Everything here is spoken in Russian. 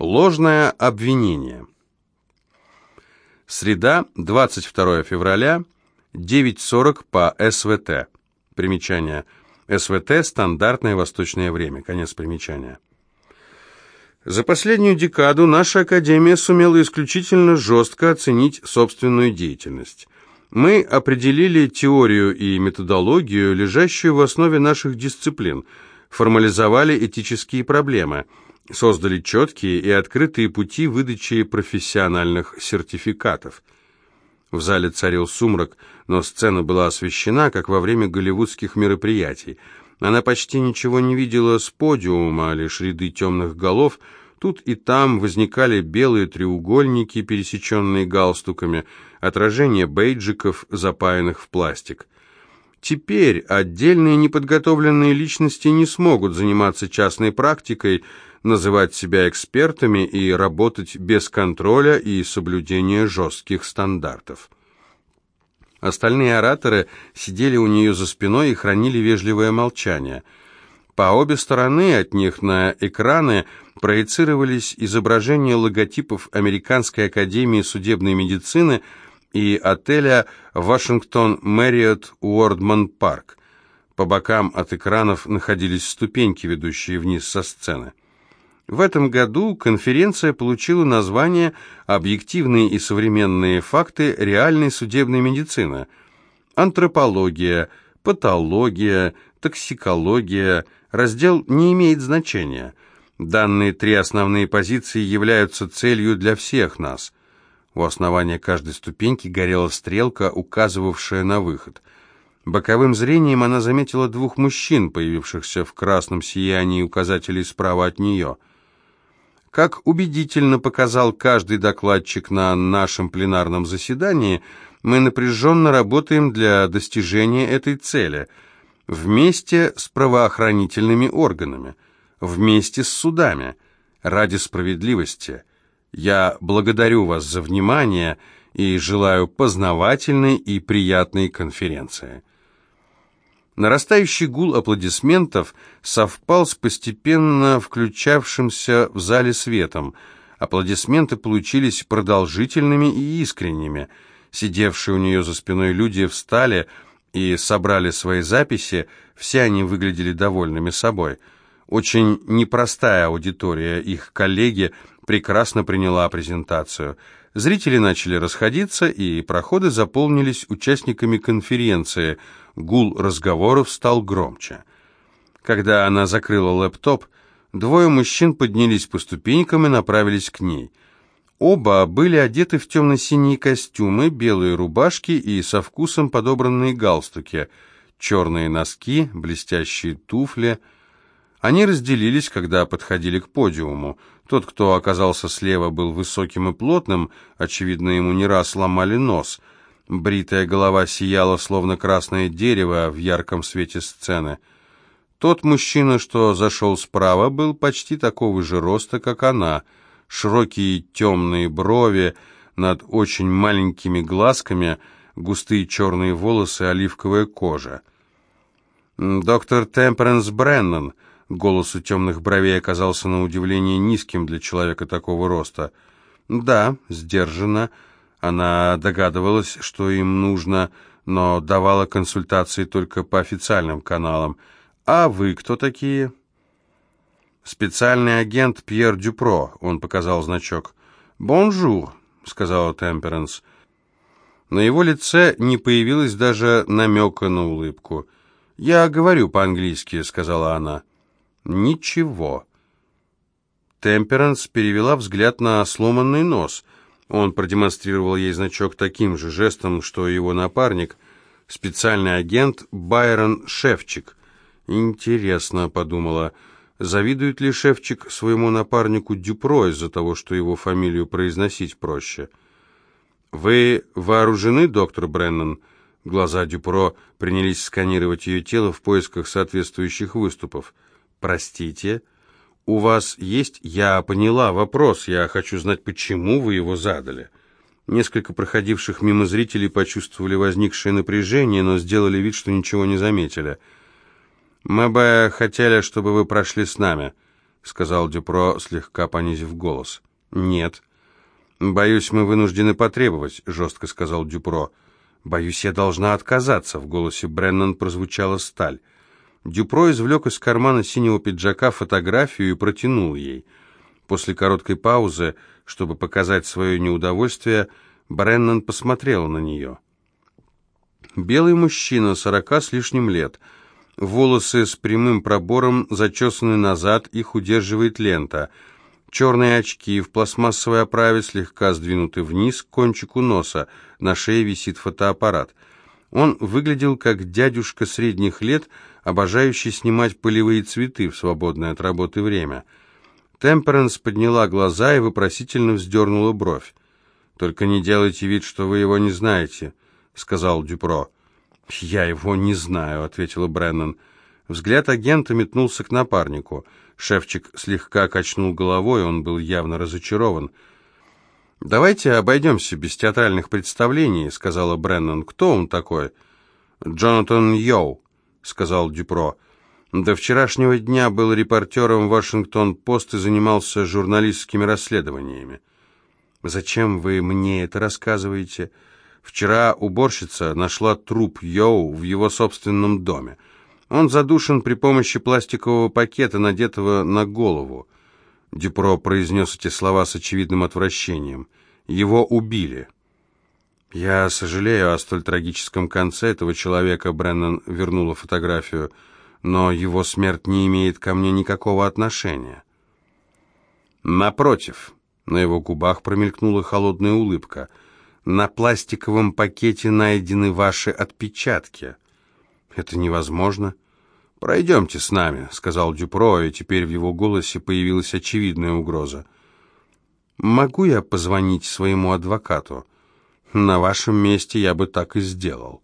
Ложное обвинение. Среда, 22 февраля, 9.40 по СВТ. Примечание. СВТ – стандартное восточное время. Конец примечания. За последнюю декаду наша Академия сумела исключительно жестко оценить собственную деятельность. Мы определили теорию и методологию, лежащую в основе наших дисциплин, формализовали этические проблемы – создали четкие и открытые пути выдачи профессиональных сертификатов. В зале царил сумрак, но сцена была освещена, как во время голливудских мероприятий. Она почти ничего не видела с подиума, лишь ряды темных голов. Тут и там возникали белые треугольники, пересеченные галстуками, отражение бейджиков, запаянных в пластик. Теперь отдельные неподготовленные личности не смогут заниматься частной практикой, называть себя экспертами и работать без контроля и соблюдения жестких стандартов. Остальные ораторы сидели у нее за спиной и хранили вежливое молчание. По обе стороны от них на экраны проецировались изображения логотипов Американской академии судебной медицины и отеля «Вашингтон Мэриот Уордман Парк». По бокам от экранов находились ступеньки, ведущие вниз со сцены. В этом году конференция получила название «Объективные и современные факты реальной судебной медицины». Антропология, патология, токсикология, раздел не имеет значения. Данные три основные позиции являются целью для всех нас. У основания каждой ступеньки горела стрелка, указывавшая на выход. Боковым зрением она заметила двух мужчин, появившихся в красном сиянии указателей справа от нее – как убедительно показал каждый докладчик на нашем пленарном заседании, мы напряженно работаем для достижения этой цели, вместе с правоохранительными органами, вместе с судами, ради справедливости. Я благодарю вас за внимание и желаю познавательной и приятной конференции. Нарастающий гул аплодисментов совпал с постепенно включавшимся в зале светом. Аплодисменты получились продолжительными и искренними. Сидевшие у нее за спиной люди встали и собрали свои записи, все они выглядели довольными собой. Очень непростая аудитория, их коллеги прекрасно приняла презентацию. Зрители начали расходиться, и проходы заполнились участниками конференции – Гул разговоров стал громче. Когда она закрыла лэптоп, двое мужчин поднялись по ступенькам и направились к ней. Оба были одеты в темно-синие костюмы, белые рубашки и со вкусом подобранные галстуки, черные носки, блестящие туфли. Они разделились, когда подходили к подиуму. Тот, кто оказался слева, был высоким и плотным, очевидно, ему не раз ломали нос — Бритая голова сияла, словно красное дерево в ярком свете сцены. Тот мужчина, что зашел справа, был почти такого же роста, как она. Широкие темные брови над очень маленькими глазками, густые черные волосы, оливковая кожа. «Доктор Темперенс Бреннан», голос у темных бровей оказался на удивление низким для человека такого роста. «Да, сдержанно», она догадывалась, что им нужно, но давала консультации только по официальным каналам. «А вы кто такие?» «Специальный агент Пьер Дюпро», — он показал значок. «Bonjour», — сказала Темперанс. На его лице не появилось даже намека на улыбку. «Я говорю по-английски», — сказала она. «Ничего». Темперанс перевела взгляд на сломанный нос — он продемонстрировал ей значок таким же жестом, что и его напарник, специальный агент Байрон Шевчик. «Интересно», — подумала, — «завидует ли Шевчик своему напарнику Дюпро из-за того, что его фамилию произносить проще?» «Вы вооружены, доктор Бреннан?» Глаза Дюпро принялись сканировать ее тело в поисках соответствующих выступов. «Простите?» «У вас есть...» «Я поняла вопрос. Я хочу знать, почему вы его задали». Несколько проходивших мимо зрителей почувствовали возникшее напряжение, но сделали вид, что ничего не заметили. «Мы бы хотели, чтобы вы прошли с нами», — сказал Дюпро, слегка понизив голос. «Нет». «Боюсь, мы вынуждены потребовать», — жестко сказал Дюпро. «Боюсь, я должна отказаться», — в голосе Бреннан прозвучала сталь. Дюпро извлек из кармана синего пиджака фотографию и протянул ей. После короткой паузы, чтобы показать свое неудовольствие, Бреннан посмотрела на нее. Белый мужчина, сорока с лишним лет. Волосы с прямым пробором зачесаны назад, их удерживает лента. Черные очки в пластмассовой оправе слегка сдвинуты вниз к кончику носа, на шее висит фотоаппарат. Он выглядел как дядюшка средних лет, обожающий снимать полевые цветы в свободное от работы время. Темперанс подняла глаза и вопросительно вздернула бровь. «Только не делайте вид, что вы его не знаете», — сказал Дюпро. «Я его не знаю», — ответила Бреннан. Взгляд агента метнулся к напарнику. Шефчик слегка качнул головой, он был явно разочарован. «Давайте обойдемся без театральных представлений», — сказала Бреннан. «Кто он такой?» «Джонатан Йоу», — сказал Дюпро. «До вчерашнего дня был репортером «Вашингтон-Пост» и занимался журналистскими расследованиями». «Зачем вы мне это рассказываете?» Вчера уборщица нашла труп Йоу в его собственном доме. Он задушен при помощи пластикового пакета, надетого на голову. Дюпро произнес эти слова с очевидным отвращением. Его убили. «Я сожалею о столь трагическом конце этого человека», — Бреннан вернула фотографию, «но его смерть не имеет ко мне никакого отношения». «Напротив», — на его губах промелькнула холодная улыбка — на пластиковом пакете найдены ваши отпечатки. Это невозможно. Пройдемте с нами, сказал Дюпро, и теперь в его голосе появилась очевидная угроза. Могу я позвонить своему адвокату? На вашем месте я бы так и сделал.